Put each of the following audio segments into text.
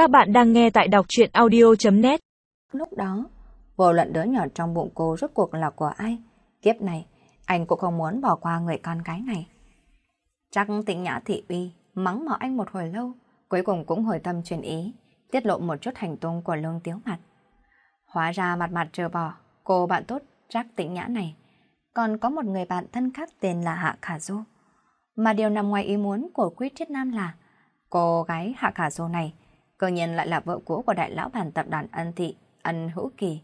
Các bạn đang nghe tại đọc chuyện audio.net Lúc đó, vô luận đứa nhỏ trong bụng cô rốt cuộc là của ai? Kiếp này, anh cũng không muốn bỏ qua người con gái này. Chắc tịnh nhã thị uy, mắng mỏ anh một hồi lâu, cuối cùng cũng hồi tâm truyền ý, tiết lộ một chút hành tung của lương tiếu mặt. Hóa ra mặt mặt trừ bỏ, cô bạn tốt Trác tịnh nhã này, còn có một người bạn thân khác tên là Hạ Khả Du. Mà điều nằm ngoài ý muốn của Quý Triết Nam là cô gái Hạ Khả Du này cơ nhiên lại là vợ cũ của đại lão bản tập đoàn Ân Thị, Ân Hữu Kỳ.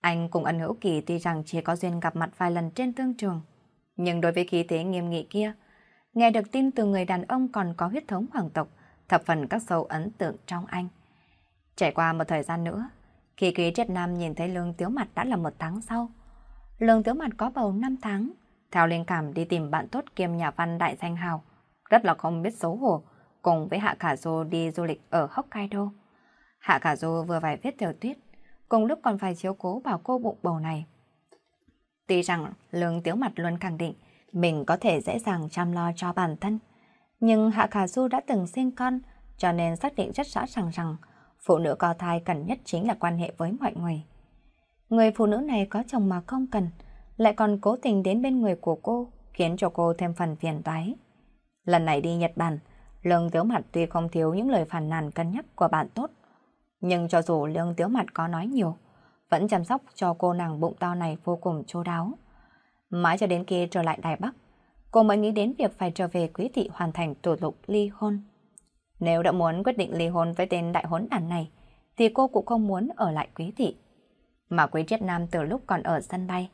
Anh cùng Ân Hữu Kỳ tuy rằng chỉ có duyên gặp mặt vài lần trên tương trường, nhưng đối với khí thế nghiêm nghị kia, nghe được tin từ người đàn ông còn có huyết thống hoàng tộc, thập phần các sâu ấn tượng trong anh. Trải qua một thời gian nữa, khi Quý Triết Nam nhìn thấy Lương Tiếu Mặt đã là một tháng sau, Lương Tiếu Mặt có bầu 5 tháng, theo linh cảm đi tìm bạn tốt kiêm nhà văn đại danh hào, rất là không biết xấu hổ, cùng với Hạ Khả Du đi du lịch ở Hokkaido. Hạ Khả Du vừa phải viết tiểu tuyết, cùng lúc còn phải chiếu cố bảo cô bụng bầu này. Tuy rằng Lương Tiếu Mặt luôn khẳng định mình có thể dễ dàng chăm lo cho bản thân, nhưng Hạ Khả Du đã từng sinh con, cho nên xác định rất rõ ràng rằng phụ nữ có thai cần nhất chính là quan hệ với mọi người. Người phụ nữ này có chồng mà không cần, lại còn cố tình đến bên người của cô, khiến cho cô thêm phần phiền toái. Lần này đi Nhật Bản, Lương Tiếu Mặt tuy không thiếu những lời phản nàn cân nhắc của bạn tốt, nhưng cho dù Lương Tiếu Mặt có nói nhiều, vẫn chăm sóc cho cô nàng bụng to này vô cùng chu đáo. Mãi cho đến khi trở lại Đài Bắc, cô mới nghĩ đến việc phải trở về quý thị hoàn thành thủ tục ly hôn. Nếu đã muốn quyết định ly hôn với tên đại hốn đàn này, thì cô cũng không muốn ở lại quý thị. Mà quý triết nam từ lúc còn ở sân bay,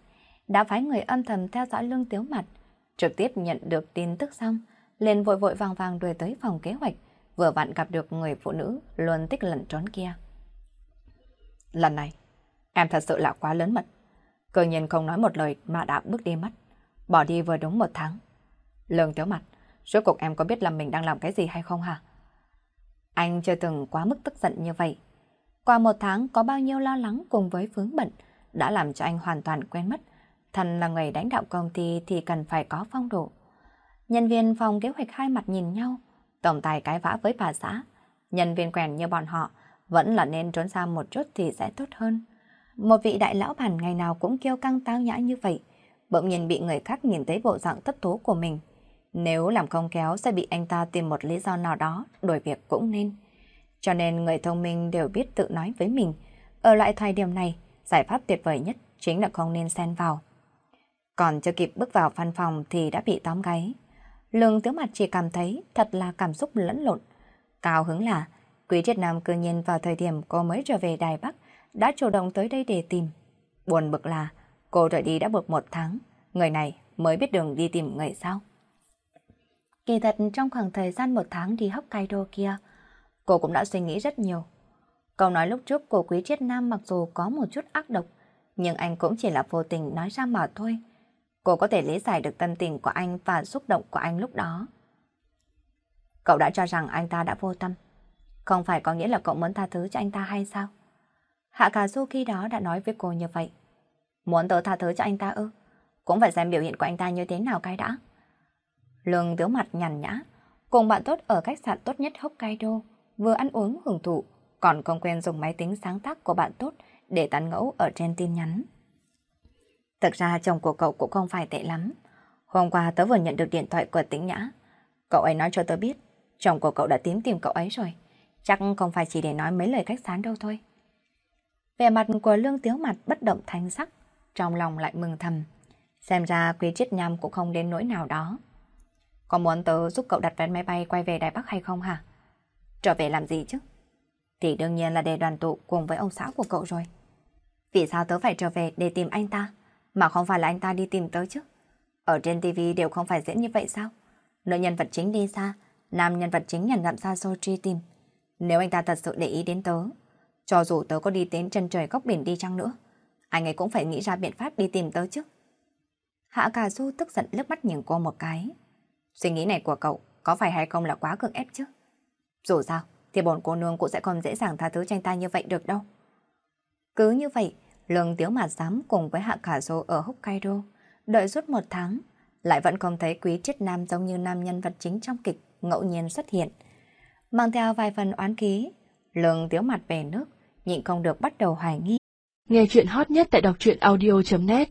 đã phái người âm thầm theo dõi lương tiếu mặt, trực tiếp nhận được tin tức xong, liền vội vội vàng vàng đuổi tới phòng kế hoạch, vừa vặn gặp được người phụ nữ luôn tích lẩn trốn kia. Lần này, em thật sự là quá lớn mật. Cơ nhiên không nói một lời mà đã bước đi mất, bỏ đi vừa đúng một tháng. Lương tiếu mặt, rốt cuộc em có biết là mình đang làm cái gì hay không hả? Anh chưa từng quá mức tức giận như vậy. Qua một tháng có bao nhiêu lo lắng cùng với vướng bận đã làm cho anh hoàn toàn quen mất. Thần là người đánh đạo công ty thì cần phải có phong độ. Nhân viên phòng kế hoạch hai mặt nhìn nhau, tổng tài cái vã với bà xã. Nhân viên quen như bọn họ vẫn là nên trốn xa một chút thì sẽ tốt hơn. Một vị đại lão bản ngày nào cũng kêu căng tao nhã như vậy, bỗng nhiên bị người khác nhìn thấy bộ dạng thất thố của mình. Nếu làm không kéo sẽ bị anh ta tìm một lý do nào đó, đổi việc cũng nên. Cho nên người thông minh đều biết tự nói với mình, ở loại thời điểm này, giải pháp tuyệt vời nhất chính là không nên xen vào. Còn chưa kịp bước vào văn phòng thì đã bị tóm gáy. Lương tiếu mặt chỉ cảm thấy thật là cảm xúc lẫn lộn. Cao hứng là, Quý Triết Nam cư nhiên vào thời điểm cô mới trở về Đài Bắc, đã chủ động tới đây để tìm. Buồn bực là, cô rời đi đã được một tháng, người này mới biết đường đi tìm người sao. Kỳ thật trong khoảng thời gian một tháng đi Hokkaido kia, cô cũng đã suy nghĩ rất nhiều. Câu nói lúc trước của Quý Triết Nam mặc dù có một chút ác độc, nhưng anh cũng chỉ là vô tình nói ra mà thôi. Cô có thể lý giải được tâm tình của anh và xúc động của anh lúc đó. Cậu đã cho rằng anh ta đã vô tâm. Không phải có nghĩa là cậu muốn tha thứ cho anh ta hay sao? Hạ Cà Du khi đó đã nói với cô như vậy. Muốn tớ tha thứ cho anh ta ư? Cũng phải xem biểu hiện của anh ta như thế nào cái đã. Lương tiếu mặt nhằn nhã, cùng bạn tốt ở khách sạn tốt nhất Hokkaido, vừa ăn uống hưởng thụ, còn không quen dùng máy tính sáng tác của bạn tốt để tán ngẫu ở trên tin nhắn. Thực ra chồng của cậu cũng không phải tệ lắm. Hôm qua tớ vừa nhận được điện thoại của Tĩnh Nhã. Cậu ấy nói cho tớ biết, chồng của cậu đã tím tìm cậu ấy rồi. Chắc không phải chỉ để nói mấy lời cách sán đâu thôi. Vẻ mặt của Lương Tiếu Mặt bất động thanh sắc, trong lòng lại mừng thầm. Xem ra quý triết nhằm cũng không đến nỗi nào đó. Có muốn tớ giúp cậu đặt vé máy bay quay về Đài Bắc hay không hả? Trở về làm gì chứ? Thì đương nhiên là để đoàn tụ cùng với ông xã của cậu rồi. Vì sao tớ phải trở về để tìm anh ta, mà không phải là anh ta đi tìm tớ chứ? Ở trên TV đều không phải diễn như vậy sao? Nữ nhân vật chính đi xa, nam nhân vật chính nhận dặm xa xôi truy tìm. Nếu anh ta thật sự để ý đến tớ, cho dù tớ có đi đến chân trời góc biển đi chăng nữa, anh ấy cũng phải nghĩ ra biện pháp đi tìm tớ chứ. Hạ Cà Du tức giận lướt mắt nhìn cô một cái. Suy nghĩ này của cậu có phải hay không là quá cưỡng ép chứ? Dù sao, thì bọn cô nương cũng sẽ không dễ dàng tha thứ tranh ta như vậy được đâu. Cứ như vậy, lương tiếu mà dám cùng với Hạ Khả Dô ở Hokkaido, đợi suốt một tháng, lại vẫn không thấy quý triết nam giống như nam nhân vật chính trong kịch ngẫu nhiên xuất hiện. Mang theo vài phần oán khí, Lương tiếu mặt về nước, nhịn không được bắt đầu hoài nghi. Nghe chuyện hot nhất tại đọc truyện audio.net